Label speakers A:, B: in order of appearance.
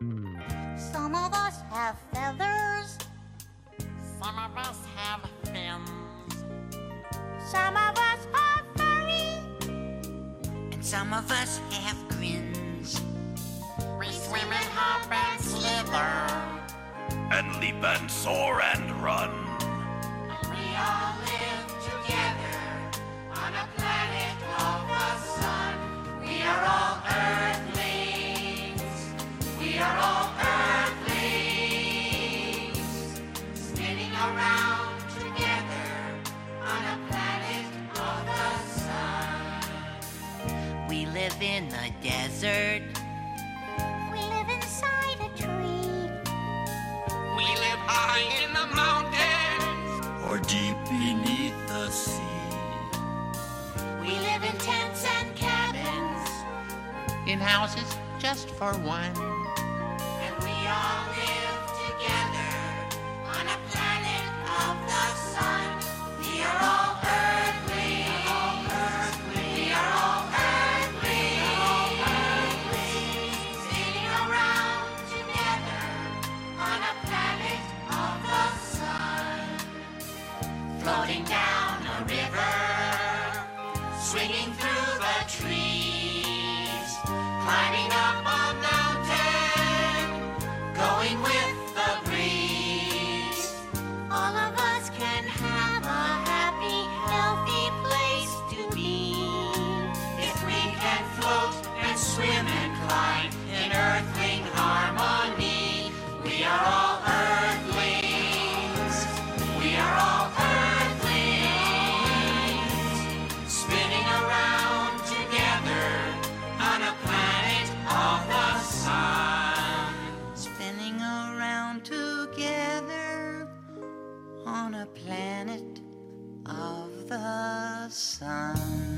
A: Some of us have feathers.
B: Some of us have fins.
A: Some of us are furry.
C: And some of us have grins.
B: We swim and hop and slither.
D: and leap and soar and run.
C: In the desert.
A: We live inside a tree.
E: We live high in the mountains.
D: Or deep beneath the sea.
B: We live in tents and cabins.
E: In houses just for one.
B: Floating down a river. Swinging through
C: the sun.